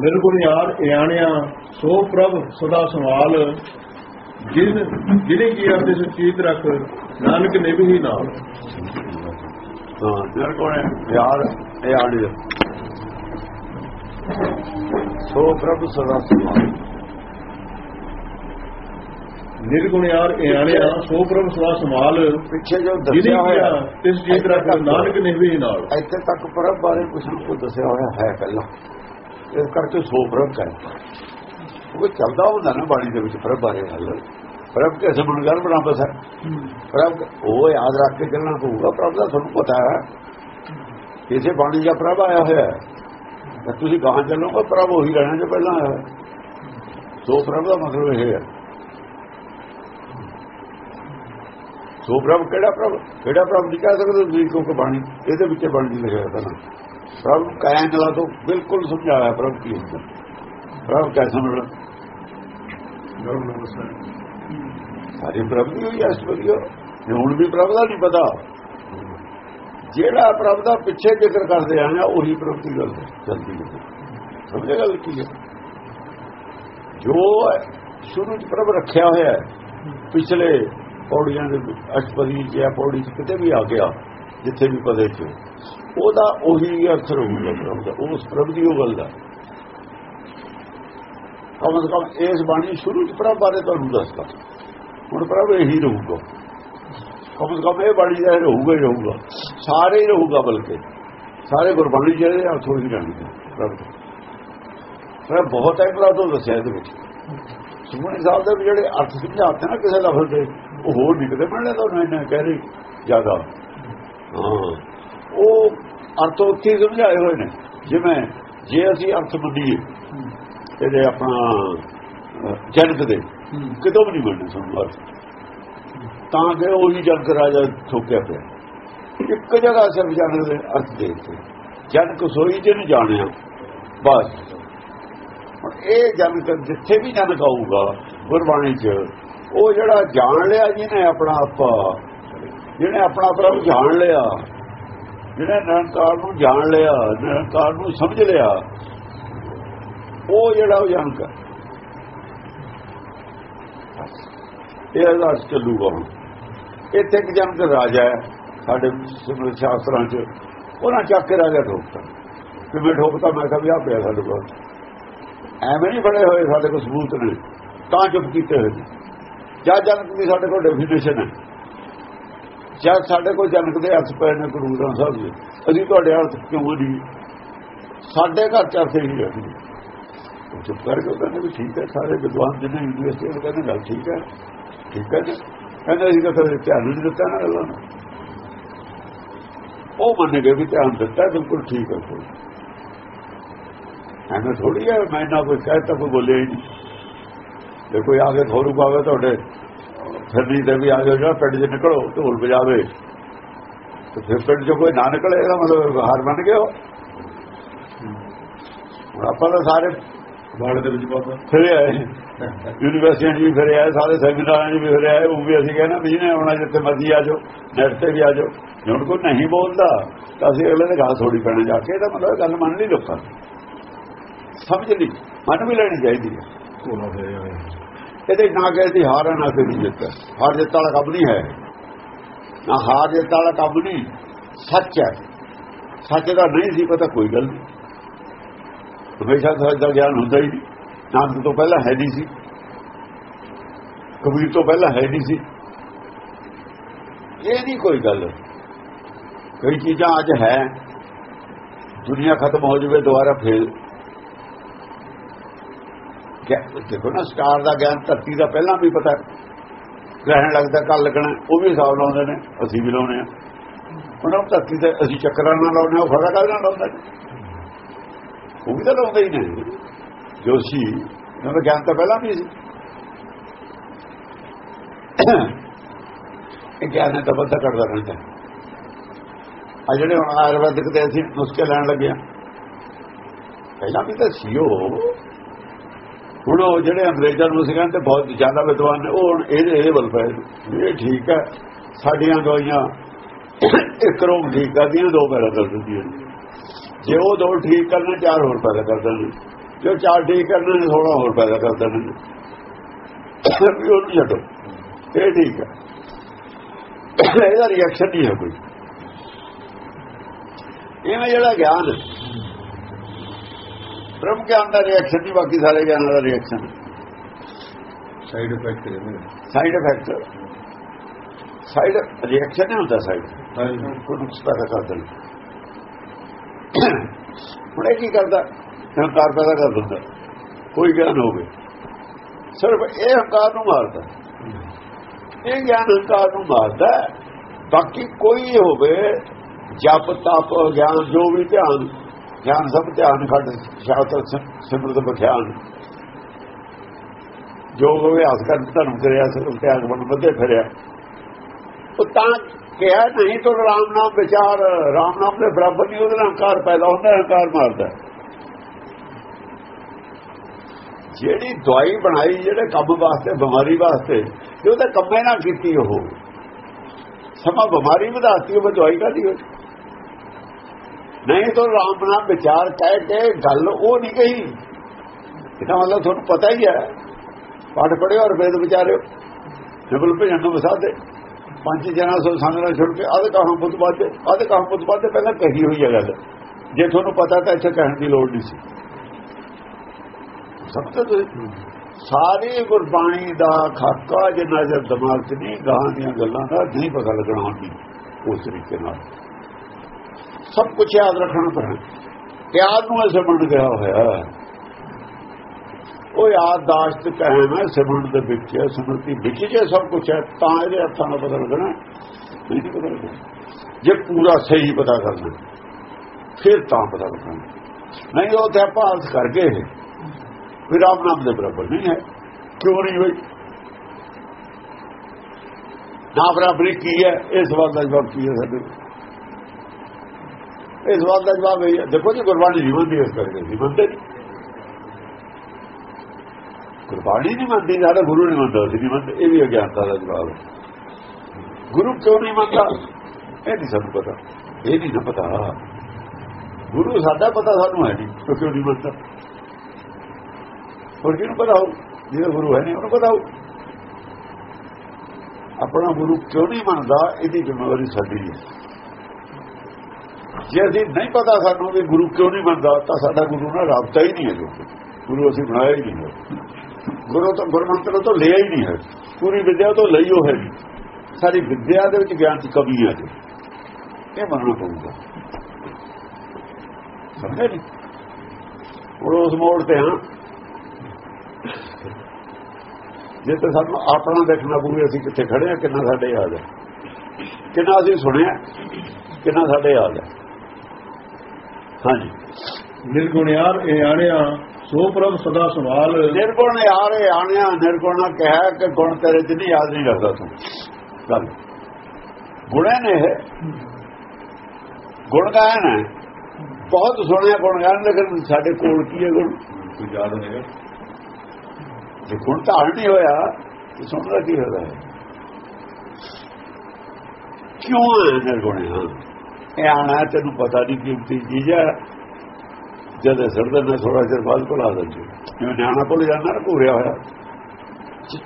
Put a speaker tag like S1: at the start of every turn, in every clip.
S1: ਨਿਰਗੁਣ ਯਾਰ ਇਆਣਿਆ ਸੋ ਪ੍ਰਭ ਸਦਾ ਸੰਭਾਲ। ਜਿਨ ਜਿਹਨੇ ਕੀ ਅਰਥ ਸੁਚੀਤ ਰੱਖ ਨਾਨਕ ਨਿਭੀ ਨਾਲ
S2: ਹਾਂ ਹੈ? ਯਾਰ ਇਹ ਆੜੀ ਸੋ ਪ੍ਰਭੂ ਸਦਾ ਸੰਭਾਲ।
S1: ਨਿਰਗੁਣ ਯਾਰ ਇਆਣਿਆ ਸੋ ਪ੍ਰਭ ਸਦਾ ਸੰਭਾਲ।
S2: ਪਿੱਛੇ ਜੋ ਦੱਸਿਆ ਹੋਇਆ
S1: ਕੀ ਤਿਸ ਜੀਤ ਰੱਖ ਨਾਨਕ ਨਿਭੀ ਨਾਲ
S2: ਇੱਥੇ ਤੱਕ ਪ੍ਰਭ ਬਾਰੇ ਕੁਝ ਨਾ ਕੁਝ ਦੱਸਿਆ ਹੋਇਆ ਹੈ ਪਹਿਲਾਂ। ਇਸ ਕਰਕੇ ਸੋ ਪ੍ਰਭ ਹੈ। ਉਹ ਚੱਲਦਾ ਹੁੰਦਾ ਨਾ ਬਾਣੀ ਦੇ ਵਿੱਚ ਪ੍ਰਭ ਬਾਰੇ ਗੱਲ। ਪ੍ਰਭ ਕੇ ਸਮਣ ਗੱਲ ਬਣਾ ਬਸ ਪ੍ਰਭ ਉਹ ਯਾਦ ਰੱਖ ਕੇ ਚੱਲਣਾ ਪਊਗਾ, ਪ੍ਰਭ ਦਾ ਤੁਹਾਨੂੰ ਪਤਾ ਹੈ। ਇਸੇ ਬਾਣੀ ਦਾ ਪ੍ਰਭ ਆਇਆ ਹੋਇਆ ਹੈ। ਤੁਸੀਂ ਕਹਾਂ ਚੱਲੋਗੇ, ਪ੍ਰਭ ਉਹੀ ਰਹਿਣਾ ਜੋ ਪਹਿਲਾਂ ਆਇਆ ਹੈ ਸੋ ਪ੍ਰਭ ਦਾ ਮਤਲਬ ਇਹ ਹੈ। ਸੋ ਪ੍ਰਭ ਕਿਹੜਾ ਪ੍ਰਭ? ਕਿਹੜਾ ਪ੍ਰਭ ਨਹੀਂ ਕਹਿ ਸਕਦੇ ਤੁਸੀਂ, ਕਿਉਂਕਿ ਬਾਣੀ ਇਹਦੇ ਵਿੱਚ ਬਾਣੀ ਨਹੀਂ ਲਿਖਿਆ ਪਹਿਲਾਂ ਪ੍ਰਭ ਕਾਇਨ ਲਾ ਤੋਂ ਬਿਲਕੁਲ ਸਮਝਾਇਆ ਪ੍ਰਭ ਕੀ ਹੁੰਦਾ। ਪ੍ਰਭ ਕੈ ਸਮਝਣਾ ਸਾਰੇ ਪ੍ਰਭ ਦੀ ਹੋਈ ਐਸ ਵਧੀਆ। ਹੁਣ ਵੀ ਪ੍ਰਭ ਦਾ ਨਹੀਂ ਪਤਾ। ਜਿਹੜਾ ਪ੍ਰਭ ਦਾ ਪਿੱਛੇ ਜ਼ਿਕਰ ਕਰਦੇ ਆਇਆ ਉਹੀ ਪ੍ਰਭ ਦੀ ਗੱਲ ਚੱਲਦੀ ਹੈ। ਸਮਝੇ ਗੱਲ ਕੀ ਹੈ? ਜੋ ਸ਼ੁਰੂ ਚ ਪ੍ਰਭ ਰੱਖਿਆ ਹੋਇਆ ਹੈ ਪਿਛਲੇ ਪੌੜੀਆਂ ਦੇ ਅਸ਼ਪਦੀ ਜਾਂ ਪੌੜੀ ਚ ਕਿਤੇ ਵੀ ਆ ਗਿਆ ਜਿੱਥੇ ਵੀ ਪਦੇ ਚ। ਉਹਦਾ ਉਹੀ ਅਰਥ ਰਹੂਗਾ ਪ੍ਰਭ ਦਾ। ਉਸ ਪ੍ਰਭ ਦੀ ਉਹ ਗੱਲ ਦਾ। ਕਮ ਸੇ ਕਮ ਇਸ ਬਾਣੀ ਸ਼ੁਰੂ ਚ ਪ੍ਰਭ ਬਾਰੇ ਤੁਹਾਨੂੰ ਦੱਸਦਾ। ਹੁਣ ਪ੍ਰਭ ਇਹੀ ਰਹੂਗਾ। ਕਮ ਸੇ ਕਮ ਇਹ ਬਾਣੀ ਦਾ ਰਹੂਗਾ ਹੀ ਰਹੂਗਾ। ਸਾਰੇ ਹੀ ਰਹੂਗਾ ਬਲਕਿ। ਸਾਰੇ ਗੁਰਬਾਣੀ ਜਿਹੜੇ ਅਰਥ ਹੋਈ ਜਾਣਗੇ ਪ੍ਰਭ ਪ੍ਰਭ ਬਹੁਤ ਹੈ ਪ੍ਰਭ ਤੋਂ ਦੱਸਿਆ ਇਹਦੇ ਵਿੱਚ। ਸੁਮਣੀ ਸਾਹਿਬ ਦੇ ਜਿਹੜੇ ਅਰਥ ਸਮਝਾਉਂਦੇ ਨਾ ਕਿਸੇ ਲਫ਼ਜ਼ ਦੇ, ਉਹ ਹੋਰ ਨਿਕਲੇ। ਬਣਨੇ ਤਾਂ ਇਹਨਾਂ ਕਹਿ ਰਹੀ ਜ਼ਿਆਦਾ। ਉਹ ਅਰਥ ਉੱਥੇ ਸਮਝਾਏ ਹੋਏ ਨੇ। ਜਿਵੇਂ ਜੇ ਅਸੀਂ ਅਰਥ ਮੰਨੀਏ, ਇਹਦੇ ਆਪਣਾ ਜਨਕ ਦੇ, ਕਿਤੋਂ ਵੀ ਨਹੀਂ ਬਣਨੇ ਸਾਨੂੰ ਅਰਥ ਤਾਂ ਕਿ ਉਹੀ ਜਨਕ ਰਾਜਾ ਠੋਕਿਆ ਪਿਆ। ਇੱਕ ਜਗ੍ਹਾ ਸਿਰਫ ਜਨਕ ਦੇ ਅਰਥ ਦੇ ਦਿੱਤੇ। ਜਨਕ ਸੋਈ ਜਿਹਨੂੰ ਜਾਣਿਆ, ਬਸ। ਹੁਣ ਇਹ ਜਨਕ ਜਿੱਥੇ ਵੀ ਜਨਕ ਆਊਗਾ ਗੁਰਬਾਣੀ 'ਚ, ਉਹ ਜਿਹੜਾ ਜਾਣ ਲਿਆ ਜਿਹਨੇ ਆਪਣਾ ਆਪ ਜਿਹਨੇ ਆਪਣਾ ਪ੍ਰਭ ਜਾਣ ਲਿਆ, ਜਿਹਨੇ ਨਿਰੰਕਾਰ ਨੂੰ ਜਾਣ ਲਿਆ, ਨਿਰੰਕਾਰ ਨੂੰ ਸਮਝ ਲਿਆ, ਉਹ ਜਿਹੜਾ ਉਹ ਜਨਕ ਇਹ ਅਰਦਾਸ ਚੱਲੂਗਾ ਹੁਣ। ਇੱਥੇ ਇੱਕ ਜਨਕ ਰਾਜਾ ਹੈ, ਸਾਡੇ ਸਿਮਰਨ ਸ਼ਾਸਤਰਾਂ 'ਚ, ਉਹਨਾਂ ਚੱਕ ਕੇ ਰਾਜਾ ਠੋਕਤਾ ਕਿਵੇਂ ਠੋਕਤਾ ਮੈਂ ਕਿਹਾ ਵੀ ਆ ਪਿਆ ਸਾਡੇ ਕੋਲ। ਐਵੇਂ ਨਹੀਂ ਫੜੇ ਹੋਏ ਸਾਡੇ ਕੋਲ ਸਬੂਤ ਨੇ, ਤਾਂ ਚੁੱਪ ਕੀਤੇ ਹੋਏ ਨੇ। ਜਾਂ ਜਨਕ ਦੀ ਸਾਡੇ ਕੋਲ ਡੈਫੀਨੇਸ਼ਨ ਹੈ। ਜਦ ਸਾਡੇ ਕੋਲ ਜਨਕ ਦੇ ਅਰਥ ਪਏ ਨੇ ਗੁਰੂ ਗ੍ਰੰਥ ਸਾਹਿਬ ਜੀ, ਅਸੀਂ ਤੁਹਾਡੇ ਅਰਥ ਕਿਉਂ ਨਹੀਂ ਸਾਡੇ ਘਰ ਚ ਅਰਥ ਨਹੀਂ ਰਹਿੰਦੀ ਉਹ ਚੁੱਪ ਕਰਕੇ ਕਹਿੰਦੇ ਵੀ ਠੀਕ ਹੈ, ਸਾਰੇ ਵਿਦਵਾਨ ਜਿਹਨੇ ਯੂਨੀਵਰਸਿਟੀ ਦੇ ਕਹਿੰਦੇ ਗੱਲ ਠੀਕ ਹੈ। ਠੀਕ ਹੈ ਕਹਿੰਦੇ ਅਸੀਂ ਤਾਂ ਕਦੇ ਧਿਆਨ ਨਹੀਂ ਦਿੱਤਾ ਨਾ ਗੱਲਾਂ ਨੂੰ ਉਹ ਮੰਨ ਗਏ ਵੀ ਧਿਆਨ ਦਿੱਤਾ, ਬਿਲਕੁਲ ਠੀਕ ਹੈ ਕੋਈ। ਐਵੇਂ ਥੋੜੀ ਹੈ, ਮੈਂ ਨਾ ਕੋਈ ਕਹਿ ਕਹਿਤਾ ਕੋਈ ਬੋਲੇ ਹੀ ਨਹੀਂ। ਜੇ ਕੋਈ ਆ ਕੇ ਥੋਰੂ ਪਾਵੇ ਤੁਹਾਡੇ ਫਿਰਨੀ ਤੇ ਵੀ ਆ ਜਾਓ ਜਾਂ ਪਿੰਡ 'ਚ ਨਿਕਲੋ ਢੋਲ ਵਜਾਵੇ। ਤੇ ਫਿਰ ਪਿੰਡ 'ਚ ਕੋਈ ਨਾ ਨਿਕਲੇ ਇਹਦਾ ਮਤਲਬ ਹਾਰ ਬਣ ਗਿਆ ਹੁਣ ਆਪਾਂ ਤਾਂ ਸਾਰੇ
S1: ਬਾੜ ਦੇ ਵਿੱਚ ਪਾਤਾ
S2: ਫਿਰੇ ਆਏ। ਯੂਨੀਵਰਸਿਟੀਆਂ 'ਚ ਵੀ ਫਿਰੇ ਆਏ ਸਾਰੇ ਸੈਮੀਨਾਰਾਂ 'ਚ ਵੀ ਫਿਰੇ ਆਏ ਉਹ ਵੀ ਅਸੀਂ ਕਹਿੰਦੇ ਵੀ ਜਿਹਨੇ ਆਉਣਾ ਜਿੱਥੇ ਮਰਜ਼ੀ ਆ ਜਾਓ ਨੈਟ ਤੇ ਵੀ ਆ ਜਾਓ। ਜੇ ਹੁਣ ਕੋਈ ਨਹੀਂ ਬੋਲਦਾ ਤਾਂ ਅਸੀਂ ਅਗਲੇ ਦੇ ਗਾਲ ਥੋੜੀ ਪੈਣੇ ਜਾ ਕੇ ਇਹਦਾ ਮਤਲਬ ਗੱਲ ਮੰਨ ਲਈ ਲੋਕਾਂ ਨੇ। ਸਮਝ ਲਈ ਮੰਨ ਵੀ ਲੈਣੀ ਚਾਹੀਦੀ ਹੈ। ਇਹਦੇ ਨਾ ਕਹਿੰਦੀ ਹਾਰ ਹੈ, ਨਾ ਕੋਈ ਜਿੱਤ ਹੈ। ਹਾਰ ਜਿੱਤ ਵਾਲਾ ਕੰਮ ਨਹੀਂ ਹੈ ਨਾ ਹਾਰ ਜਿੱਤ ਵਾਲਾ ਕੰਮ ਨਹੀਂ ਸੱਚ ਹੈ। ਸੱਚ ਦਾ ਨਹੀਂ ਸੀ ਪਤਾ ਕੋਈ ਗੱਲ ਨਹੀਂ। ਹਮੇਸ਼ਾ ਸੱਚ ਦਾ ਗਿਆਨ ਹੁੰਦਾ ਹੀ ਨਹੀਂ। ਨਾਨਕ ਤੋਂ ਪਹਿਲਾਂ ਹੈ ਨਹੀਂ ਸੀ। ਕਬੀਰ ਤੋਂ ਪਹਿਲਾਂ ਹੈ ਨਹੀਂ ਸੀ। ਇਹ ਨਹੀਂ ਕੋਈ ਗੱਲ। ਕਈ ਚੀਜ਼ਾਂ ਅੱਜ ਹੈ। ਦੁਨੀਆ ਖਤਮ ਹੋ ਜਾਵੇ ਦੁਬਾਰਾ ਫੇਰ ਦੇਖੋ ਨਾ ਸਟਾਰ ਦਾ ਗਿਆਨ ਧਰਤੀ ਦਾ ਪਹਿਲਾਂ ਵੀ ਪਤਾ ਗ੍ਰਹਿਣ ਲੱਗਦਾ ਕੱਲ ਲੱਗਣਾ ਉਹ ਵੀ ਹਿਸਾਬ ਲਾਉਂਦੇ ਨੇ ਅਸੀਂ ਵੀ ਲਾਉਨੇ ਆ ਉਹਨਾਂ ਨੂੰ ਧਰਤੀ ਤੇ ਅਸੀਂ ਚੱਕਰਾਂ ਨਾਲ ਲਾਉਨੇ ਆ, ਉਹ ਫੜਾ ਕਾਹਦੇ ਨਾਲ ਲਾਉਂਦੇ ਨੇ? ਉਹ ਵੀ ਤਾਂ ਲਾਉਂਦੇ ਹੀ ਨੇ। ਜੋਸ਼ੀ ਉਹਨਾਂ ਦਾ ਗਿਆਨ ਤਾਂ ਪਹਿਲਾਂ ਵੀ ਸੀ। ਇਹ ਗਿਆਨ ਨੇ ਤਾਂ ਬੰਦਾ ਕਰਦਾ ਰਹਿੰਦਾ ਆ ਜਿਹੜੇ ਹੁਣ ਆਯੁਰਵੈਦਿਕ ਦੇ ਅਸੀਂ ਨੁਸਖੇ ਲੈਣ ਲੱਗੇ ਆ ਪਹਿਲਾਂ ਵੀ ਤਾਂ ਸੀ ਉਹ। ਹੁਣ ਉਹ ਜਿਹੜੇ ਅੰਗਰੇਜ਼ਾਂ ਨੂੰ ਸੀ ਕਹਿੰਦੇ ਬਹੁਤ ਜ਼ਿਆਦਾ ਵਿਦਵਾਨ ਨੇ, ਉਹ ਹੁਣ ਇਹਦੇ ਇਹਦੇ ਵੱਲ ਪਏ ਨੇ। ਇਹ ਠੀਕ ਹੈ, ਸਾਡੀਆਂ ਦਵਾਈਆਂ ਇੱਕ ਰੋਗ ਠੀਕ ਕਰਦੀਆਂ, ਦੋ ਪੈਦਾ ਕਰ ਦਿੰਦੀਆਂ ਨੇ। ਜੇ ਉਹ ਦੋ ਠੀਕ ਕਰਨਾ, ਚਾਰ ਹੋਰ ਪੈਦਾ ਕਰ ਦਿੰਦੇ ਜੋ ਚਾਰ ਠੀਕ ਕਰਨੇ ਨੇ ਥੋੜਾ ਹੋਰ ਪੈਦਾ ਕਰ ਦੇਣੇ ਨੇ ਵੀ ਉਹਨੂੰ ਛੱਡੋ। ਇਹ ਠੀਕ ਹੈ। ਇਹਦਾ ਰਿਐਕਸ਼ਨ ਨਹੀਂ ਹੈ ਕੋਈ। ਇਹ ਜਿਹੜਾ ਗਿਆਨ ਹੈ ਬ੍ਰਹਮ ਗਿਆਨ ਦਾ ਰਿਐਕਸ਼ਨ ਨਹੀਂ ਬਾਕੀ ਸਾਰੇ ਗਿਆਨਾਂ ਦਾ reaction
S1: side effect
S2: side effect side reaction ਨਹੀਂ ਹੁੰਦਾ ਸਾਈਡ ਕੋਈ ਨੁਕਸ ਪੈਦਾ ਕਰ ਦਿੰਦਾ ਹੁਣ ਇਹ ਕੀ ਕਰਦਾ? ਹੰਕਾਰ ਪੈਦਾ ਕਰ ਦਿੰਦਾ। ਕੋਈ ਗਿਆਨ ਹੋਵੇ। ਸਿਰਫ ਇਹ ਹੰਕਾਰ ਨੂੰ ਮਾਰਦਾ। ਇਹ ਗਿਆਨ ਹੰਕਾਰ ਨੂੰ ਮਾਰਦਾ। ਬਾਕੀ ਕੋਈ ਹੋਵੇ ਜਪ ਤਪ ਗਿਆਨ ਜੋ ਵੀ ਧਿਆਨ ਗਿਆਨ ਸਭ ਧਿਆਨ ਖੱਟ ਸ਼ਾਸਤਰ ਸਿਮਰਤ ਬਖਿਆਨ ਜੋ ਅਭਿਆਸ ਹੱਥ ਕਰ ਧਰਮ ਕਰਿਆ ਸਿਰ ਧਿਆਨ ਬਣ ਵਧੇ ਫਿਰਿਆ। ਉਹ ਤਾਂ ਕਿਹਾ ਨਹੀਂ, ਤੋਂ ਰਾਮ ਨਾਮ ਵਿਚਾਰ, ਰਾਮ ਨਾਮ ਦੇ ਬਰਾਬਰ ਨਹੀਂ, ਉਹਦੇ ਨਾਲ ਹੰਕਾਰ ਪੈਦਾ ਹੁੰਦਾ ਹੰਕਾਰ ਮਾਰਦਾ। ਜਿਹੜੀ ਦਵਾਈ ਬਣਾਈ, ਜਿਹੜੇ ਕੰਮ ਵਾਸਤੇ, ਬਿਮਾਰੀ ਵਾਸਤੇ ਜੇ ਉਹਦੇ ਕੰਮੇ ਨਾਲ ਕੀਤੀ ਉਹ। ਸਮਾਂ ਬਿਮਾਰੀ ਵਧਾਤੀ, ਉਹ ਦਵਾਈ ਕਾਦੀ ਹੋ ਨਹੀਂ ਤਾਂ ਰਾਮ ਨਾਮ ਵਿਚਾਰ ਕਹਿ ਕੇ ਗੱਲ ਉਹ ਨਹੀਂ ਕਹੀ। ਇਹਦਾ ਮਤਲਬ ਤੁਹਾਨੂੰ ਪਤਾ ਹੀ ਹੈ। ਪੜ ਪੜਿਓ ਔਰ ਵੇਦ ਵਿਚਾਰਿਓ। ਜਬਲ ਭਜਨ ਨੂੰ ਵਸਾਦੇ ਪੰਜ ਜਣਾ ਸੋ ਸੰਗ ਛੁੱਟ ਕੇ ਆਦੇ ਕਹਾਂ ਬੁੱਧ ਬਾਤੇ ਆਦੇ ਕਹਾਂ ਬੁੱਧ ਬਾਤੇ ਪਹਿਲਾਂ ਕਹੀ ਹੋਈ ਹੈ ਗੱਲ। ਜੇ ਤੁਹਾਨੂੰ ਪਤਾ ਤਾਂ ਇੱਥੇ ਕਹਿਣ ਦੀ ਲੋੜ ਨਹੀਂ ਸੀ। ਸਭ ਤੋਂ ਤੁਸੀਂ ਸਾਰੀ ਗੁਰਬਾਣੀ ਦਾ ਖਾਕਾ ਜਿੰਨਾ ਜਰ ਦਿਮਾਗ 'ਚ ਨਹੀਂ ਗਾਂ ਦੀਆਂ ਗੱਲਾਂ ਦਾ ਨਹੀਂ ਪਤਾ ਲੱਗਣਾ ਹੁੰਦੀ ਉਸ ਤਰੀਕੇ ਨਾਲ। ਸਭ ਕੁਝ ਯਾਦ ਰੱਖਣਾ ਪੈਣਾ ਯਾਦ ਨੂੰ ਐਸੇ ਬਣ ਗਿਆ ਹੋਇਆ ਉਹ ਯਾਦਦਾਸ਼ਤ ਕਾਇਮ ਹੈ ਸਿਮਰਨ ਦੇ ਵਿੱਚ ਹੈ, ਸਮਰਤੀ ਵਿੱਚ ਜੇ ਸਭ ਕੁਝ ਹੈ ਤਾਂ ਇਹਦੇ ਹੱਥਾਂ ਨਾਲ ਪਤਾ ਲੱਗਣਾ ਪਤਾ ਲੱਗਣਾ। ਜੇ ਪੂਰਾ ਸਹੀ ਪਤਾ ਕਰਨਾ ਫਿਰ ਤਾਂ ਪਤਾ ਲੱਗਣਾ। ਨਹੀਂ ਉਹ ਤੇ ਆਪਾਂ ਅਰਥ ਕਰਕੇ ਫਿਰ ਰਾਮ ਨਾਮ ਦੇ ਬਰਾਬਰ ਨਹੀਂ ਹੈ। ਕਿਉਂ ਨਹੀਂ ਹੋਈ? ਨਾ ਬਰਾਬਰੀ ਕੀ ਹੈ? ਇਸ ਸਵਾਲ ਦਾ ਜਵਾਬ ਕੀ ਹੈ ਸਾਡੇ ਇਹ ਸਵਾਲ ਦਾ ਜਵਾਬ ਇਹ ਹੈ। ਦੇਖੋ ਜੀ, ਗੁਰਬਾਣੀ ਨਹੀਂ ਮੰਨਦੀ ਇਸ ਕਰਕੇ ਨਹੀਂ ਮੰਨਦੇ। ਨਹੀਂ। ਗੁਰਬਾਣੀ ਨਹੀਂ ਮੰਨਦੀ ਜ਼ਿਆਦਾ ਗੁਰੂ ਨਹੀਂ ਮੰਨਦਾ, ਅਸੀਂ ਨਹੀਂ ਮੰਨਦੇ। ਇਹ ਵੀ ਅਗਿਆਨਤਾ ਦਾ ਜਵਾਬ ਹੈ। ਗੁਰੂ ਕਿਉਂ ਨਹੀਂ ਮੰਨਦਾ? ਇਹ ਨਹੀਂ ਸਾਨੂੰ ਪਤਾ। ਇਹ ਨਹੀਂ ਨਾ ਪਤਾ। ਗੁਰੂ ਸਾਡਾ ਪਤਾ ਸਾਨੂੰ ਹੈ ਨਹੀਂ ਕਿਉਂ ਕਿਉਂ ਨਹੀਂ ਮੰਨਦਾ? ਹੋਰ ਕਿਹਨੂੰ ਪਤਾ ਹੋ ਜਿਹੜਾ ਗੁਰੂ ਹੈ ਨਹੀਂ, ਉਹਨੂੰ ਪਤਾ ਹੋ ਆਪਣਾ ਗੁਰੂ ਕਿਉਂ ਨਹੀਂ ਮੰਨਦਾ? ਇਹਦੀ ਜ਼ਿੰਮੇਵਾਰੀ ਸਾਡੀ ਹੈ। ਜੇ ਅਸੀਂ ਨਹੀਂ ਪਤਾ ਸਾਨੂੰ ਵੀ ਗੁਰੂ ਕਿਉਂ ਨਹੀਂ ਮੰਨਦਾ, ਤਾਂ ਸਾਡਾ ਗੁਰੂ ਨਾਲ ਰਾਬਤਾ ਹੀ ਨਹੀਂ ਹੈ ਜੋ ਗੁਰੂ ਅਸੀਂ ਬਣਾਇਆ ਹੀ ਨਹੀਂ ਹੈ। ਗੁਰੂ ਤੋਂ ਗੁਰਮੰਤਰ ਤੋਂ ਲਿਆ ਹੀ ਨਹੀਂ ਹੈ। ਪੂਰੀ ਵਿਦਿਆ ਤੋਂ ਲਈ ਉਹ ਹੈ ਨਹੀਂ। ਸਾਡੀ ਵਿਦਿਆ ਦੇ ਵਿੱਚ ਗਿਆਨ ਦੀ ਕਮੀ ਹੈ ਜੀ। ਇਹ ਮੰਨਣਾ ਪਊਗਾ। ਸਮਝੇ ਨਹੀਂ ਹੁਣ ਉਸ ਮੋੜ ਤੇ ਹਾਂ। ਜੇ ਤਾਂ ਸਾਨੂੰ ਆਪਣਾ ਦੇਖਣਾ ਪਊਗਾ ਅਸੀਂ ਕਿੱਥੇ ਖੜੇ ਆ ਕਿੰਨਾ ਸਾਡੇ ਯਾਦ ਹੈ। ਕਿੰਨਾ ਅਸੀਂ ਸੁਣਿਆ, ਕਿੰਨਾ ਸਾਡੇ ਯਾਦ ਹੈ। ਹਾਂਜੀ।
S1: ਨਿਰਗੁਣਿਆਰ ਇਹ ਆਣਿਆ ਸੋ ਪ੍ਰਭ ਸਦਾ ਸੰਭਾਲ।
S2: ਨਿਰਗੁਣ ਯਾਰੇ ਆਣਿਆ ਨਿਰਗੁਣਾ ਕਹਿ ਕਿ ਗੁਣ ਤੇਰੇ ਚ ਨਹੀਂ ਯਾਦ ਨਹੀਂ ਰੱਖਦਾ ਤੂੰ। ਗੱਲ। ਗੁਣੇ ਨੇ ਇਹ। ਗੁਣ ਗਾਇਨ ਹੈ। ਬਹੁਤ ਸੁਣਿਆ ਗੁਣ ਗਾਇਨ ਲੇਕਿਨ ਸਾਡੇ ਕੋਲ ਕੀ ਹੈ ਗੁਣ?
S1: ਕੋਈ ਯਾਦ ਨਹੀਂ
S2: ਜੇ ਗੁਣ ਧਾਰਨ ਨਹੀਂ ਹੋਇਆ ਤੇ ਸੁਣਦਾ ਕੀ ਹੋਦਾ ਹੈ? ਕਿਉਂ ਹੈ ਨਿਰਗੁਣੇ ਹਾਂ ਇਹ ਆਣਾ ਤੈਨੂੰ ਪਤਾ ਨਹੀਂ ਕੀਮਤੀ ਚੀਜ਼ ਹੈ। ਜਦ ਸਰਦਰ ਨੇ ਥੋੜਾ ਚਿਰ ਬਾਅਦ ਭੁਲਾ ਦਿੰਦੇ। ਜਿਵੇਂ ਨਿਆਣਾ ਭੁੱਲ ਜਾਂਦਾ ਨਾ ਘੂਰਿਆ ਹੋਇਆ।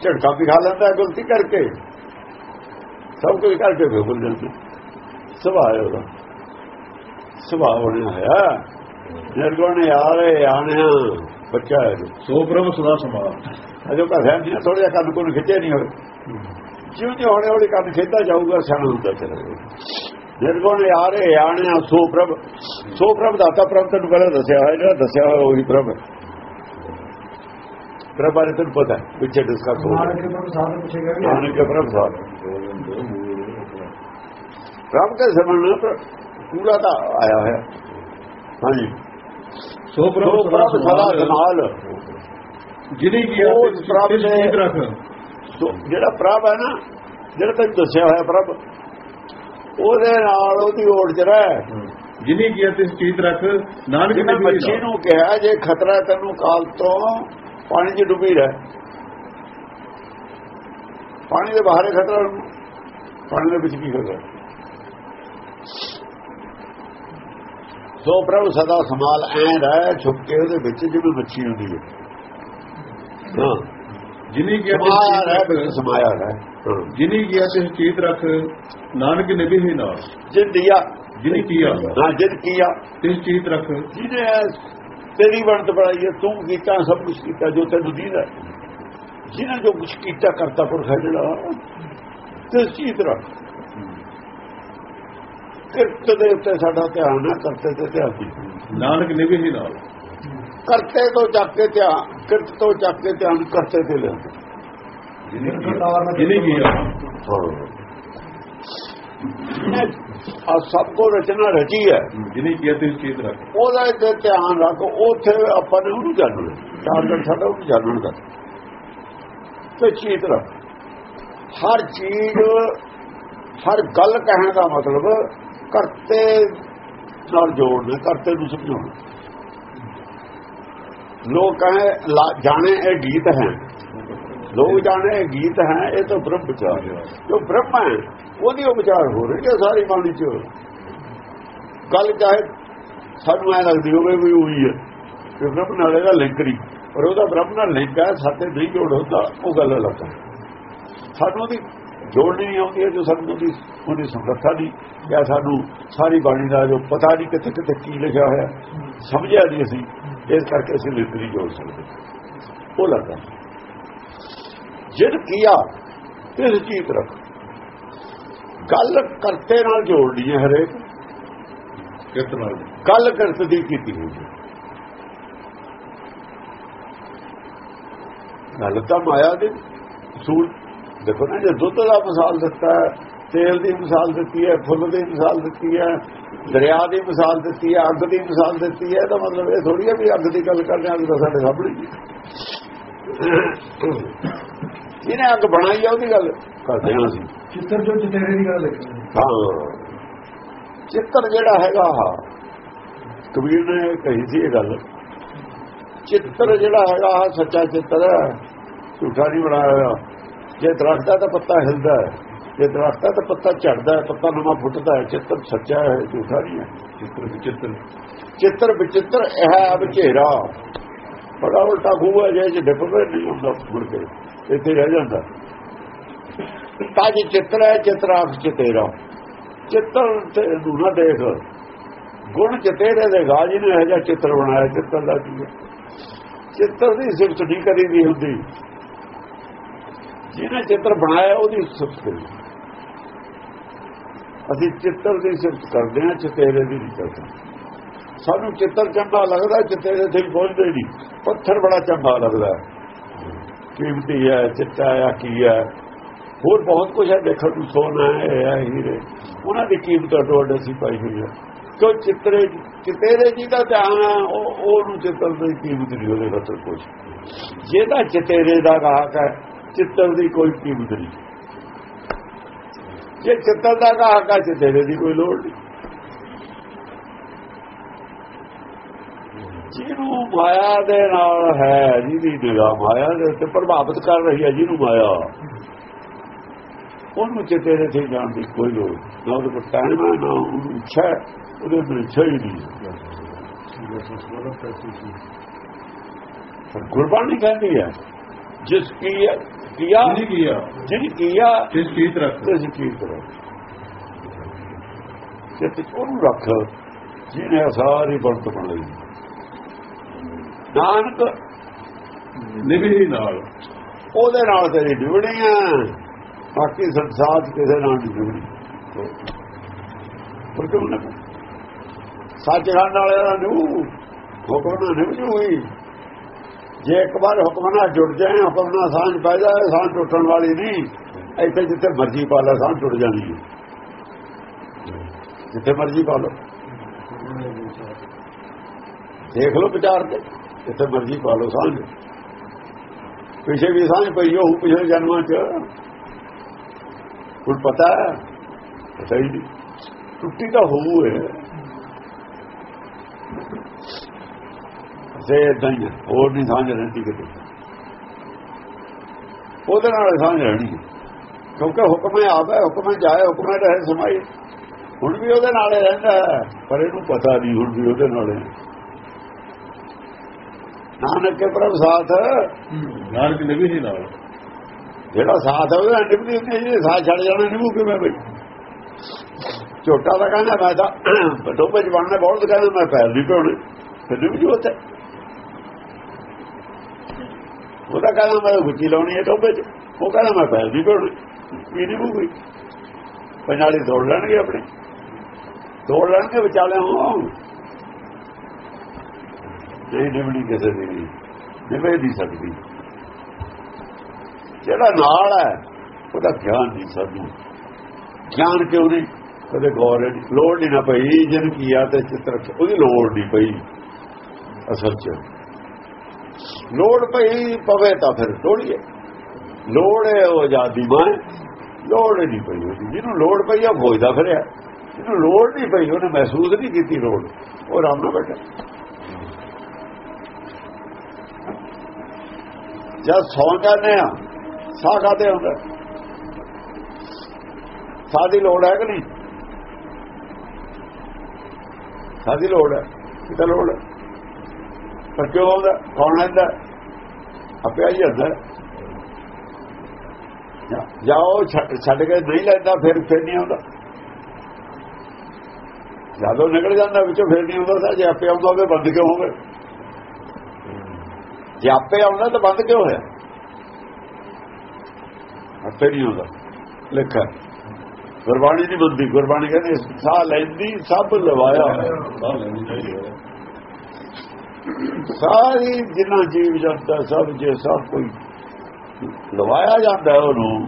S2: ਝਟਕਾ ਵੀ ਖਾ ਲੈਂਦਾ ਹੈ ਗਲਤੀ ਕਰਕੇ। ਸਭ ਕੁਝ ਕਰਕੇ ਵੀ ਭੁੱਲ ਜਾਂਦਾ। ਸੁਭਾਅ ਹੈ ਉਹਦਾ। ਸੁਭਾਅ ਬਣਿਆ ਹੋਇਆ ਨਿਰਗੁਣ ਯਾਰੇ ਆਣਿਆ ਬੱਚਾ ਹੈ ਜੋ।
S1: ਸੋ ਪ੍ਰਭ ਸਦਾ ਸੰਭਾਲ।
S2: ਅਜੋ ਘਰ ਨਹੀਂ ਥੋੜਾ ਜਿਹਾ ਕੰਨ ਕੋਲ ਖਿੱਚੇ ਨਹੀਂ ਹੋਏ। ਜਿਉਂ ਜਿਉਂ ਹੌਲੀ ਹੌਲੀ ਕੰਨ ਖਿੱਚਦਾ ਜਾਊਗਾ ਸਿਆਣਾ ਹੁੰਦਾ ਚਲਾ ਨਿਰਗੁਣ ਯਾਰੇ ਆਣਿਆ ਸੋ ਪ੍ਰਭ ਸੋ ਪ੍ਰਭ ਦਾਤਾ ਪ੍ਰਭ ਤੈਨੂੰ ਪਹਿਲਾਂ ਦੱਸਿਆ ਹੋਇਆ ਜਿਹੜਾ ਦੱਸਿਆ ਹੋਇਆ ਉਹੀ ਪ੍ਰਭ ਹੈ। ਪ੍ਰਭ ਬਾਰੇ ਤੈਨੂੰ ਪਤਾ ਹੈ ਪਿੱਛੇ ਡਿਸਕਸ ਹੋ
S3: ਵੀ
S2: ਨਾਨਕ ਪ੍ਰਭ ਸਾਹਿਬ ਪ੍ਰਭ ਦੇ ਸਮਝਣਾ ਪਰ ਪੂਰਾ ਤਾਂ ਆਇਆ ਹੋਇਆ। ਹਾਂਜੀ।
S1: ਸੋ ਪ੍ਰਭ ਸਦਾ
S2: ਪ੍ਰਭ ਸਦਾ
S1: ਸੰਭਾਲ
S2: ਕਮਾਲ।
S1: ਜਿਹਨੇ ਕੀ
S2: ਉਸ ਪ੍ਰਭ ਨੇ- ਜਿਹੜਾ ਪ੍ਰਭ ਹੈ ਨਾ ਜਿਹੜਾ ਤੈਨੂੰ ਦੱਸਿਆ ਹੋਇਆ ਪ੍ਰਭ ਉਹਦੇ ਨਾਲ ਉਹਦੀ ਓੜ ਚ ਰਹਿ।
S1: ਜਿਹਨੇ ਕੀ ਤੇ ਚੀਤ ਰੱਖ ਨਾਨਕ ਨੇ
S2: ਮੱਛੀ ਨੂੰ ਕਿਹਾ ਜੇ ਖਤਰਾ ਤੈਨੂੰ ਕਾਲ ਤੋਂ ਪਾਣੀ 'ਚ ਡੁੱਬੀ ਰਹਿ। ਪਾਣੀ ਦੇ ਬਾਹਰੇ ਖਤਰਾ ਪਾਣੀ ਦੇ ਵਿੱਚ ਕੀ ਖਤਰਾ? ਸੋ ਪ੍ਰਭੂ ਸਦਾ ਸਮਾਲ ਐ ਰਹਿ ਛੁਪ ਕੇ ਉਹਦੇ ਵਿੱਚ ਜਿਵੇਂ ਮੱਛੀ ਹੁੰਦੀ ਹੈ। ਹਾਂ।
S1: ਜਿਨੀ ਕੀ
S2: ਸਮਾਇਆ ਬਿਨ ਸਮਾਇਆ ਹਾਂ।
S1: ਜਿਨੀ ਕੀ ਤੇ ਚੀਤ ਰੱਖ ਨਾਨਕ ਨਿਭੇ ਹੀ ਨਾਲ।
S2: ਜਿਨ ਦਿਆ
S1: ਜਿਨੀ ਕੀਆ
S2: ਹਾਂ ਜਿਨ ਕੀਆ
S1: ਤਿਸ ਚੀਤ ਰੱਖ।
S2: ਜਿਹਨੇ ਤੇਰੀ ਬਣਤ ਬਣਾਈ ਹੈ ਤੂੰ ਕੀਤਾ ਸਭ ਕੁਝ ਕੀਤਾ ਜੋ ਤੈਨੂੰ ਦੀਦਾ ਜਿਹਨੇ ਜੋ ਕੁਝ ਕੀਤਾ ਕਰਤਾ ਪੁਰਖ ਹੈ ਜਿਹੜਾ ਤੇ ਚੀਤ ਰੱਖ। ਕਿਰਤ ਦੇ ਉੱਤੇ ਸਾਡਾ ਧਿਆਨ ਹੈ ਕਰਤੇ ਤੇ ਧਿਆਨ।
S1: ਨਾਨਕ ਨਿਭੇ ਹੀ ਨਾਲ।
S2: ਕਰਤੇ ਤੋਂ ਚੱਕ ਕੇ ਧਿਆਨ ਕਿਰਤ ਤੋਂ ਚੱਕ ਕੇ ਧਿਆਨ ਕਰਤੇ ਤੇ ਲੈ
S1: ਜਿਨੀ ਕੀਆ
S2: ਆ। ਸਭ ਕੋ ਰਚਨਾ ਰਚੀ ਹੈ।
S1: ਜਿਨੀ ਕੀਆ ਤਿਸ ਚੀਤ ਰੱਖ।
S2: ਉਹਦਾ ਤੇ ਧਿਆਨ ਰੱਖ ਉੱਥੇ ਆਪਾਂ ਨੇ ਉਹਨੂੰ ਜਾਣਨਾ। ਟਾਰਗੇਟ ਸਾਡਾ ਉਹਨੂੰ ਜਾਣਨ ਦਾ। ਤੇ ਚੀਤ ਰੱਖ। ਹਰ ਚੀਜ਼ ਹਰ ਗੱਲ ਕਹਿਣ ਦਾ ਮਤਲਬ ਕਰਤੇ ਨਾਲ ਜੋੜਨਾ ਕਰਤੇ ਨੂੰ ਸਮਝਾਉਣਾ। ਲੋਕ ਕਹੇ ਜਾਣੇ ਇਹ ਗੀਤ ਹੈ। ਲੋਕ ਜਾਣੇ ਇਹ ਗੀਤ ਹੈ, ਇਹ ਤਾਂ ਬ੍ਰਹਮ ਵਿਚਾਰ ਜੋ ਬ੍ਰਹਮ ਹੈ, ਉਹਦੀ ਉਹ ਵਿਚਾਰ ਹੋ ਰਹੀ ਹੈ ਸਾਰੀ ਬਾਣੀ ਚ। ਗੱਲ ਚਾਹੇ ਸਾਨੂੰ ਐ ਲੱਗਦੀ ਹੋਵੇ ਵੀ ਉਹੀ ਹੈ ਕਿ ਬ੍ਰਹਮ ਨਾਲ ਇਹਦਾ ਲਿੰਕ ਨਹੀਂ। ਪਰ ਉਹਦਾ ਬ੍ਰਹਮ ਨਾਲ ਲਿੰਕ ਹੈ, ਸਾਡੇ ਨਹੀਂ ਜੋੜ ਹੁੰਦਾ, ਉਹ ਗੱਲ ਅਲੱਗ ਹੈ। ਸਾਨੂੰ ਉਹਦੀ ਜੋੜ ਨਹੀਂ ਆਉਂਦੀ ਹੈ ਜੋ ਸਾਨੂੰ ਉਹਦੀ ਉਹਦੀ ਸਮਰੱਥਾ ਦੀ ਜਾਂ ਸਾਨੂੰ ਸਾਰੀ ਬਾਣੀ ਦਾ ਜੋ ਪਤਾ ਨਹੀਂ ਕਿੱਥੇ ਕਿੱਥੇ ਕੀ ਲਿਖਿਆ ਹੋਇਆ, ਸਮਝਿਆ ਨਹੀਂ ਅਸੀਂ। ਇਸ ਕਰਕੇ ਅਸੀਂ ਨਹੀਂ ਜੋੜ ਸਕਦੇ ਉਹ ਲੱਗਦਾ। ਜਿਨ ਕੀਆ ਤਿਸ ਚੀਤ ਰੱਖ। ਗੱਲ ਕਰਤੇ ਨਾਲ ਜੋੜਨੀ ਹੈ ਹਰੇਕ।
S1: ਕਿਰਤ ਨਾਲ।
S2: ਗੱਲ ਕਰਤ ਦੀ ਕੀਤੀ ਹੋਈ ਹੈ। ਗੱਲ ਤਾਂ ਮਾਇਆ ਦੇ। ਸੂਲ ਦੇਖੋ ਨਾ ਜੇ ਦੁੱਧ ਦਾ ਮਿਸਾਲ ਦਿੱਤਾ ਹੈ ਤੇਲ ਦੀ ਮਿਸਾਲ ਦਿੱਤੀ ਹੈ ਫੁੱਲ ਦੀ ਮਿਸਾਲ ਦਿੱਤੀ ਹੈ ਦਰਿਆ ਦੀ ਮਿਸਾਲ ਦਿੱਤੀ ਹੈ ਅੱਗ ਦੀ ਮਿਸਾਲ ਦਿੱਤੀ ਹੈ ਤਾਂ ਮਤਲਬ ਇਹ ਥੋੜੀ ਹੈ ਵੀ ਅੱਗ ਦੀ ਗੱਲ ਕਰਦੇ ਅੱਗ ਤਾਂ ਸਾਡੇ ਸਾਹਮਣੇ। ਜਿਹਨੇ ਅੱਗ ਬਣਾਈ ਹੈ ਉਹਦੀ ਗੱਲ। ਕਰਦੇ ਹਾਂ ਅਸੀਂ।
S3: ਚਿੱਤਰ ਜੋ ਚਿਤੇਰੇ ਦੀ ਗੱਲ ਹੈ
S2: ਹਾਂ। ਚਿੱਤਰ ਜਿਹੜਾ ਹੈਗਾ ਕਬੀਰ ਨੇ ਕਹੀ ਸੀ ਇਹ ਗੱਲ। ਚਿੱਤਰ ਜਿਹੜਾ ਹੈਗਾ ਸੱਚਾ ਚਿੱਤਰ ਹੈ ਝੂਠਾ ਨਹੀਂ ਬਣਾਇਆ ਹੋਇਆ। ਜੇ ਦਰਖਤ ਦਾ ਤਾਂ ਪੱਤਾ ਹਿਲਦਾ ਹੈ। ਜੇ ਦਰਖਤ ਦਾ ਤਾਂ ਪੱਤਾ ਝੜਦਾ ਹੈ ਪੱਤਾ ਨਵਾਂ ਫੁੱਟਦਾ ਹੈ ਚਿੱਤਰ ਸੱਚਾ ਹੈ ਝੂਠਾ ਨਹੀਂ ਹੈ।
S1: ਚਿੱਤਰ ਵਿਚਿੱਤਰ।
S2: ਚਿੱਤਰ ਵਿਚਿੱਤਰ ਇਹ ਹੈ ਬਚੇਰਾ ਬੜਾ ਉਲਟਾ ਹੈ ਜੇ ਜੇ ਡਿੱਪਵੇ ਨਹੀਂ ਹੁੰਦਾ ਮੁੜ ਕੇ। ਇੱਥੇ ਰਹਿ ਜਾਂਦਾ। ਤਾਂ ਜੇ ਚਿੱਤਰ ਹੈ ਚਿੱਤਰਾਖ ਚਿਤੇਰਾ। ਚਿੱਤਰ ਤੇ ਨੂੰ ਨਾ ਦੇਖ। ਗੁਣ ਚਿਤੇਰੇ ਦੇ ਗਾਜ ਨੇ ਇਹ ਜਿਹਾ ਚਿੱਤਰ ਬਣਾਇਆ। ਚਿੱਤਰ ਦਾ ਕੀ ਹੈ? ਚਿੱਤਰ ਦੀ ਸਿਫਤ ਨਹੀਂ ਕਰੀ ਦੀ ਹੁੰਦੀ। ਜਿਹਨੇ ਚਿੱਤਰ ਬਣਾਇਆ ਉਹਦੀ ਸਿਫਤ ਕਰੀ। ਅਸੀਂ ਚਿੱਤਰ ਦੀ ਸਿਫਤ ਕਰਦੇ ਹਾਂ ਚਿਤੇਰੇ ਦੀ ਨਹੀਂ ਕਰਦੇ। ਸਾਨੂੰ ਚਿੱਤਰ ਚੰਗਾ ਲੱਗਦਾ ਚਿਤੇਰੇ ਤੇ ਪਹੁੰਚਦੇ ਨਹੀਂ। ਪੱਥਰ ਬੜਾ ਚੰਗਾ ਲੱਗਦਾ। ਕੀਮਤੀ ਹੈ ਚਿੱਟਾ ਹੈ ਕੀ ਹੈ। ਹੋਰ ਬਹੁਤ ਕੁਝ ਹੈ ਦੇਖਣ ਨੂੰ ਸੋਨਾ ਹੈ ਇਹ ਹੈ ਹੀਰੇ। ਉਹਨਾਂ ਦੀ ਕੀਮਤ ਅਡੋਡ ਅਸੀਂ ਪਾਈ ਹੋਈ ਹੈ। ਕਿਉਂ ਚਿੱਤਰੇ ਚਿਤੇਰੇ ਜੀ ਦਾ ਧਿਆਨ ਹੈ, ਉਹ ਉਹਨੂੰ ਚਿੱਤਰ ਦੀ ਕੀਮਤ ਨਹੀਂ ਉਹਦੇ ਖਤਰ ਕੁਝ ਜਿਹਦਾ ਚਿਤੇਰੇ ਦਾ ਗਾਹਕ ਹੈ ਚਿੱਤਰ ਦੀ ਕੋਈ ਕੀਮਤ ਨਹੀਂ। ਜੇ ਚਿੱਤਰ ਦਾ ਗਾਹਕ ਹੈ ਚਿਤੇਰੇ ਦੀ ਕੋਈ ਲੋੜ ਨਹੀਂ। ਜਿਹਨੂੰ ਮਾਇਆ ਦੇ ਨਾਲ ਹੈ, ਜਿਹਦੀ ਨਿਗਾਹ ਮਾਇਆ ਦੇ ਉੱਤੇ ਪ੍ਰਭਾਵਿਤ ਕਰ ਰਹੀ ਹੈ, ਜਿਹਨੂੰ ਮਾਇਆ। ਉਹਨੂੰ ਚਿੱਤੇ ਦੇ ਤੇ ਜਾਣ ਦੀ ਕੋਈ ਲੋੜ ਨਾ ਉਹਦੇ ਕੋਲ ਟਾਈਮ ਹੈ, ਨਾ ਉਹਨੂੰ ਇੱਛਾ ਉਹਦੇ ਅੰਦਰ ਇੱਛਾ ਹੀ ਨਹੀਂ ਗੁਰਬਾਣੀ ਕਹਿੰਦੀ ਹੈ, ਜਿਸ ਕੀ ਕੀਆ?
S1: ਕੀਆ?
S2: ਜਿਹਨੇ ਕੀਆ?
S1: ਤਿਸ ਚੀਤ ਰੱਖ?
S2: ਤੇ ਕੀ ਕਰੋ ਤੇ ਉਹਨੂੰ ਰੱਖ ਜਿਹਨੇ ਸਾਰੀ ਬਣਤ ਬਣਾਈ ਨਾਨਕ
S1: ਨਿਭੇ ਨਾਲ।
S2: ਉਹਦੇ ਨਾਲ ਤੇਰੀ ਡਿਊਟੀ ਆ। ਬਾਕੀ ਸੰਸਾਰ ਕਿਸੇ ਨਾਲ ਨਹੀਂ ਜੁੜੀ ਪਰ ਕਿਉਂ ਨਾ ਸੱਚ ਗੰਢ ਵਾਲੇ ਦਾ ਨੂੰ ਹੁਕਮ ਨਾਲ ਨਹੀਂ ਜੁੜੀ ਜੇ ਇੱਕ ਵਾਰ ਹੁਕਮ ਨਾਲ ਜੁੜ ਜਾਏ, ਹੁਕਮ ਨਾਲ ਸਾਂਝ ਪੈ ਜਾਏ, ਸਾਂਝ ਟੁੱਟਣ ਵਾਲੀ ਨਹੀਂ। ਇੱਥੇ ਜਿੱਥੇ ਮਰਜ਼ੀ ਪਾ ਲੈ, ਸਾਂਝ ਟੁੱਟ ਜਾਣੀ ਹੈ। ਜਿੱਥੇ ਮਰਜ਼ੀ ਪਾ ਲਓ। ਦੇਖ ਲਓ ਵਿਚਾਰ ਤੇ। ਜਿੱਥੇ ਮਰਜ਼ੀ ਪਾ ਲਓ ਸਾਂਝ। ਪਿਛੇ ਵੀ ਸਾਂਝ ਪਈ ਹੋਊ, ਪਿਛਲੇ ਜਨਮਾਂ 'ਚ। ਹੁਣ ਪਤਾ ਹੈ ਹੀ ਨਹੀਂ। ਟੁੱਟੀ ਤਾਂ ਹੋਊ ਹੈ ਸੇ ਇਦਾਂ ਹੀ ਹੈ, ਹੋਰ ਨਹੀਂ ਸਾਂਝ ਰਹਿੰਦੀ ਕਿਤੇ। ਉਹਦੇ ਨਾਲ ਸਾਂਝ ਰਹਿਣੀ ਹੈ। ਕਿਉਂਕਿ ਹੁਕਮ ਹੈ ਆਪ ਹੈ ਹੁਕਮ ਹੈ ਜਾਏ ਹੁਕਮ ਹੈ ਰਹੇ ਸਮਾਈ ਹੁਣ ਵੀ ਉਹਦੇ ਨਾਲੇ ਰਹਿੰਦਾ ਹੈ, ਪਰ ਇਹਨੂੰ ਪਤਾ ਨਹੀਂ ਹੁਣ ਵੀ ਉਹਦੇ ਨਾਲੇ ਨਾਨਕ ਕੇ ਪ੍ਰਭ ਸਾਥ।
S1: ਨਾਨਕ ਨੇ ਵੀ ਨਾਲ।
S2: ਜਿਹੜਾ ਸਾਥ ਹੈ ਉਹਦਾ ਨਿਭਦੀ ਹੁੰਦੀ ਹੈ ਜੀ ਸਾਥ ਛੱਡ ਜਾਣਾ ਨਿਭੂ ਕਿਵੇਂ ਬਈ? ਝੋਟਾ ਤਾਂ ਕਹਿੰਦਾ ਮੈਂ ਤਾਂ ਡੋਬੇ ਚ ਬਣਨਾ ਬਹੁਤ ਕਹਿੰਦਾ ਮੈਂ ਪੈਰ ਨਹੀਂ ਪਾਉਣੇ ਫਿਰ ਨਿਭ ਜੂ ਉੱਥੇ। ਉਹਦਾ ਕਹਿੰਦਾ ਮੈਂ ਗੁੱਚੀ ਲਾਉਣੀ ਹੈ ਡੋਬੇ ਚ। ਉਹ ਕਹਿੰਦਾ ਮੈਂ ਪੈਰ ਨਹੀਂ ਪਾਉਣੇ ਵੀ ਨਿਭੂ ਕੋਈ ਪੰਜਾਲੀ ਦੌੜ ਲੈਣਗੇ ਆਪਣੇ। ਦੌੜ ਲੈਣਗੇ ਵਿਚਾਲੇ ਹੋ ਨਹੀਂ ਨਿਭਣੀ ਕਿਸੇ ਦੀ ਨਹੀਂ। ਨਿਭੇ ਨਹੀਂ ਸਕਦੀ। ਜਿਹੜਾ ਨਾਲ ਹੈ, ਉਹਦਾ ਗਿਆਨ ਨਹੀਂ ਸਾਨੂੰ ਗਿਆਨ ਕਿਉਂ ਨਹੀਂ? ਕਦੇ ਗੌਰ ਲੋੜ ਨਹੀਂ ਨਾ ਪਈ। ਜਨ ਕੀਆ ਤੇ ਚਿੱਤਰ ਉਹਦੀ ਲੋੜ ਨਹੀਂ ਪਈ। ਅਸਲ ਚ। ਲੋੜ ਪਈ ਪਵੇ ਤਾਂ ਫਿਰ ਤੋੜੀਏ। ਲੋੜ ਹੈ ਉਹ ਆਜ਼ਾਦੀ ਮਾਂ ਲੋੜ ਹੀ ਨਹੀਂ ਪਈ ਉਹਦੀ। ਜਿਹਨੂੰ ਲੋੜ ਪਈ ਆ ਖੋਜਦਾ ਫਿਰਿਆ। ਜਿਹਨੂੰ ਲੋੜ ਨਹੀਂ ਪਈ, ਉਹਨੇ ਮਹਿਸੂਸ ਨਹੀਂ ਕੀਤੀ ਲੋੜ। ਉਹ ਆਰਾਮ ਨਾਲ ਬੈਠਾ। ਜਦ ਸੌਂ ਜਾਂਦੇ ਆ, ਸਾਹ ਕਾਤੇ ਹੁੰਦਾ ਸਾਹ ਦੀ ਲੋੜ ਹੈ ਕਿ ਨਹੀਂ? ਸਾਹ ਦੀ ਲੋੜ ਹੈ। ਕਿਤਾ ਲੋੜ ਹੈ? ਪਰ ਕਿਉਂ ਆਉਂਦਾ ਕੌਣ ਲੈਂਦਾ ਆਪੇ ਆਈ ਜਾਂਦਾ ਜਾਓ ਛੱਡ ਕੇ ਨਹੀਂ ਲੈਂਦਾ, ਫਿਰ ਫਿਰ ਨਹੀਂ ਆਉਂਦਾ। ਜਦੋਂ ਨਿਕਲ ਜਾਂਦਾ ਵਿੱਚੋਂ, ਫਿਰ ਨਹੀਂ ਆਉਂਦਾ ਜੇ ਆਪੇ ਆਉਂਦਾ ਹੋਵੇ, ਬੰਦ ਕਿਉਂ ਹੋਵੇ? ਜੇ ਆਪੇ ਆਉਂਦਾ ਤਾਂ ਬੰਦ ਕਿਉਂ ਹੋਇਆ? ਆਪੇ ਨਹੀਂ ਆਉਂਦਾ। ਲਿਖਾ। ਗੁਰਬਾਣੀ ਦੀ ਬੰਦੀ, ਗੁਰਬਾਣੀ ਕਹਿੰਦੀ, ਸਾਹ ਲੈਂਦੀ, ਸਭ ਲਵਾਇਆ।
S1: ਸਾਹ ਲੈਣੀ
S2: ਸਾਰੀ ਜਿੰਨਾ ਜੀਵ ਜੰਤਾ ਸਭ ਜੇ ਸਭ ਕੋਈ ਲਵਾਇਆ ਜਾਂਦਾ ਉਹਨੂੰ,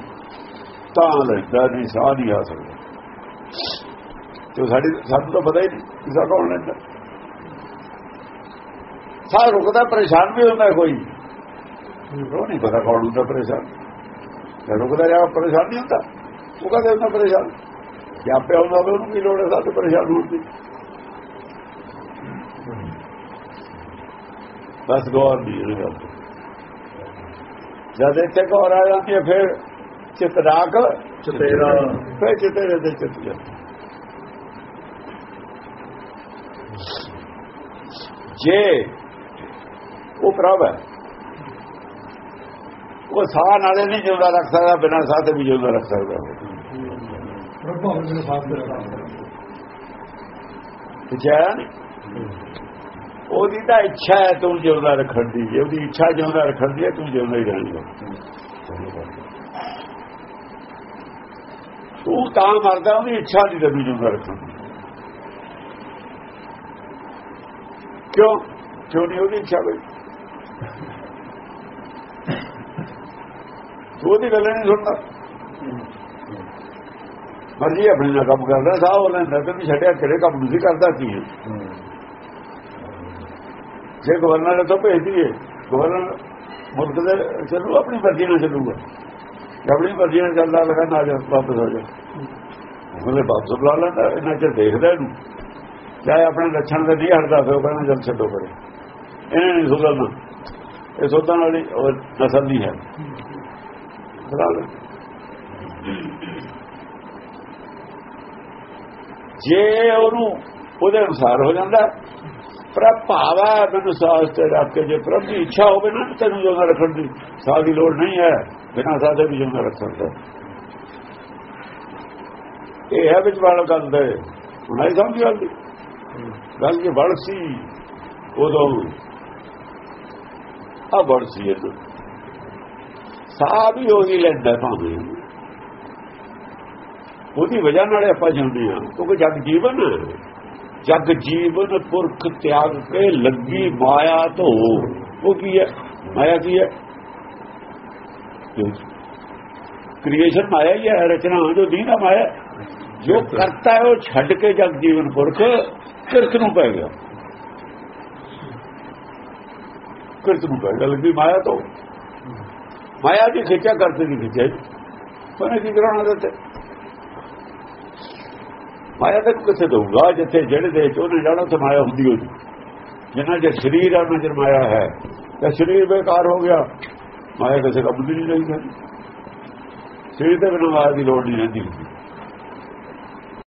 S2: ਤਾਂ ਲੈਂਦਾ ਨਹੀਂ, ਸਾਹ ਨਹੀਂ ਆ ਸਕਦਾ। ਤੇ ਸਾਡੀ ਸਾਨੂੰ ਤਾਂ ਪਤਾ ਹੀ ਨਹੀਂ ਕਿ ਕੌਣ ਲੈਂਦਾ। ਸਾਹ ਰੁਕਦਾ, ਪਰੇਸ਼ਾਨ ਵੀ ਹੁੰਦਾ ਕੋਈ। ਉਹ ਨਹੀਂ ਪਤਾ ਕੌਣ ਹੁੰਦਾ ਪਰੇਸ਼ਾਨ। ਰੁਕਦਾ ਜਾ ਪਰੇਸ਼ਾਨ ਨਹੀਂ ਹੁੰਦਾ। ਉਹ ਕਹਿੰਦੇ ਹੁੰਦਾ ਪਰੇਸ਼ਾਨ। ਜੇ ਆਪੇ ਹੁੰਦਾ ਉਹਨੂੰ ਕੀ ਲੋੜ ਹੈ, ਸਾਡੇ ਪਰੇਸ਼ਾਨ ਹੋਣ ਦੀ। ਬਸ ਗੌਰ ਨਹੀਂ ਇਹ ਗੱਲ ਤੇ। ਜਦ ਇੱਥੇ ਗੌਰ ਆ ਜਾਂਦੀ ਹੈ ਫਿਰ ਚਿਤ ਰਾਖ
S1: ਚਤੇਰਾ
S2: ਫਿਰ ਚਿਤੇਰੇ ਦੇ ਚਿਤ ਜਾਂਦਾ ਜੇ ਉਹ ਪ੍ਰਭ ਹੈ ਉਹ ਸਾਹ ਨਾਲੇ ਨਹੀਂ ਜਿਉਂਦਾ ਰੱਖ ਸਕਦਾ ਬਿਨਾਂ ਸਾਹ ਤੇ ਵੀ ਜਿਉਂਦਾ ਰੱਖ ਸਕਦਾ
S3: ਪ੍ਰਭਾਵ ਦੇ ਸਾਥ ਦੇ
S2: ਵਿਚਾਰਾ ਨਹੀਂ ਉਹਦੀ ਤਾਂ ਇੱਛਾ ਹੈ ਤੂੰ ਜਿਉਂਦਾ ਰੱਖਣ ਦੀ। ਜੇ ਉਹਦੀ ਇੱਛਾ ਜਿਉਂਦਾ ਰੱਖਣ ਦੀ ਹੈ, ਤੂੰ ਜਿਉਂਦਾ ਹੀ ਰਹੇਗਾ ਤੂੰ ਤਾਂ ਮਰਦਾ, ਉਹਦੀ ਇੱਛਾ ਨਹੀਂ ਤੈਨੂੰ ਜਿਉਂਦਾ ਰੱਖਣ ਕਿਉਂ? ਕਿਉਂ ਨਹੀਂ ਉਹਦੀ ਇੱਛਾ ਕੋਈ? ਤੂੰ ਉਹਦੀ ਗੱਲ ਨਹੀਂ ਸੁਣਦਾ। ਮਰਜ਼ੀ ਆਪਣੇ ਨਾਲ ਕੰਮ ਕਰਦਾ, ਸਾਹ ਉਹ ਲੈਂਦਾ, ਤੇ ਵੀ ਛੱਡਿਆ ਕਿਹੜੇ ਕੰਮ ਨਹੀਂ ਕਰਦਾ ਕੀ ਹੈ। ਜੇ ਗਵਰਨਰ ਤੋਂ ਭੇਜ ਦਈਏ। ਗਵਰਨਰ ਮੁਲਕ ਦੇ ਚੱਲੂ, ਆਪਣੀ ਮਰਜ਼ੀ ਨਾਲ ਚੱਲੂਗਾ। ਆਪਣੀ ਮਰਜ਼ੀ ਨਾਲ ਚੱਲਦਾ ਲਗਾ ਨਾ ਜਾ, ਵਾਪਸ ਹੋ ਜਾ। ਉਹਨੇ ਵਾਪਸ ਬੁਲਾ ਲੈਂਦਾ, ਇੰਨਾ ਚਿਰ ਦੇਖਦਾ ਇਹਨੂੰ। ਚਾਹੇ ਆਪਣੇ ਲੱਛਣ ਦੇ ਨਹੀਂ ਹਟਦਾ, ਫਿਰ ਕਹਿੰਦਾ ਜਦ ਛੱਡੋ ਪਰੇ ਇਹਨੇ ਨਹੀਂ ਸੁਧਰਨਾ। ਇਹ ਸੋਧਣ ਵਾਲੀ ਨਸਲ ਨਹੀਂ ਹੈ। ਜੇ ਉਹਨੂੰ ਉਹਦੇ ਅਨੁਸਾਰ ਹੋ ਜਾਂਦਾ ਪ੍ਰਭ ਹੈ, ਮੈਨੂੰ ਸਾਹ ਤੇ ਰੱਖ ਕੇ ਜੇ ਪ੍ਰਭ ਦੀ ਇੱਛਾ ਹੋਵੇ ਨਾ, ਤੈਨੂੰ ਜਿਉਂਦਾ ਰੱਖਣ ਦੀ ਸਾਹ ਦੀ ਲੋੜ ਨਹੀਂ ਹੈ, ਬਿਨਾਂ ਸਾਹ ਦੇ ਵੀ ਜਿਉਂਦਾ ਰੱਖ ਸਕਦਾ। ਇਹ ਹੈ ਵਿੱਚ ਵਾਲਾ ਗੱਲ ਦੇ ਨਹੀਂ ਸਮਝ ਗੱਲ ਦੀ? ਗੱਲ ਜੇ ਵੜ ਸੀ, ਉਦੋਂ ਆ ਵੜ ਸੀ ਇਹ ਸਾਹ ਵੀ ਉਹੀ ਲੈਂਦਾ ਭਾਵੇਂ। ਉਹਦੀ ਵਜ੍ਹਾ ਨਾਲ ਆਪਾਂ ਜਿਉਂਦੇ ਹਾਂ, ਕਿਉਂਕਿ ਜਗ ਜੀਵਨ ਜਗ ਜੀਵਨ ਪੁਰਖ ਤਿਆਗ ਕੇ ਲੱਗੀ ਮਾਇਆ ਤੋਂ ਉਹ ਕੀ ਹੈ? ਮਾਇਆ ਕੀ ਹੈ? ਕ੍ਰੀਏਸ਼ਨ ਮਾਇਆ ਹੀ ਹੈ ਰਚਨਾ ਜੋ ਦੀਨਾ ਮਾਇਆ। ਜੋ ਕਰਤਾ ਹੈ ਉਹ ਛੱਡ ਕੇ ਜਗ ਜੀਵਨ ਪੁਰਖ ਕਿਰਤ ਨੂੰ ਪੈ ਗਿਆ। ਕਿਰਤ ਨੂੰ ਪੈ ਗਿਆ ਲੱਗੀ ਮਾਇਆ ਤੋਂ ਮਾਇਆ ਦੀ ਖਿੱਚਾ ਕਰਤੇ ਦੀ ਖਿੱਚੇ ਉਹਨੇ ਕੀ ਕਰਾਉਣਾ ਦਿੱਤੇ ਮਾਇਆ ਤੱਕ ਕਿੱਥੇ ਦਊਗਾ? ਜਿੱਥੇ ਜਿਹੜੇ ਦੇ ਚ ਉਹਨੇ ਜਾਣਾ ਤੇ ਮਾਇਆ ਹੁੰਦੀ ਹੋਈ ਜਿੰਨਾ ਜੇ ਸਰੀਰ ਆ ਉਹਨਾਂ ਮਾਇਆ ਹੈ। ਤਾਂ ਸਰੀਰ ਬੇਕਾਰ ਹੋ ਗਿਆ, ਮਾਇਆ ਕਿਸੇ ਕੰਮ ਦੀ ਨਹੀਂ ਰਹੀ ਸਰੀਰ ਤੇ ਬਿਨਾਂ ਮਾਇਆ ਦੀ ਲੋੜ ਨਹੀਂ ਰਹਿੰਦੀ।